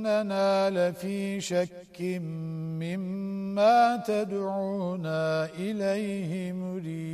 وإننا لفي شك مما تدعونا إليه مريب.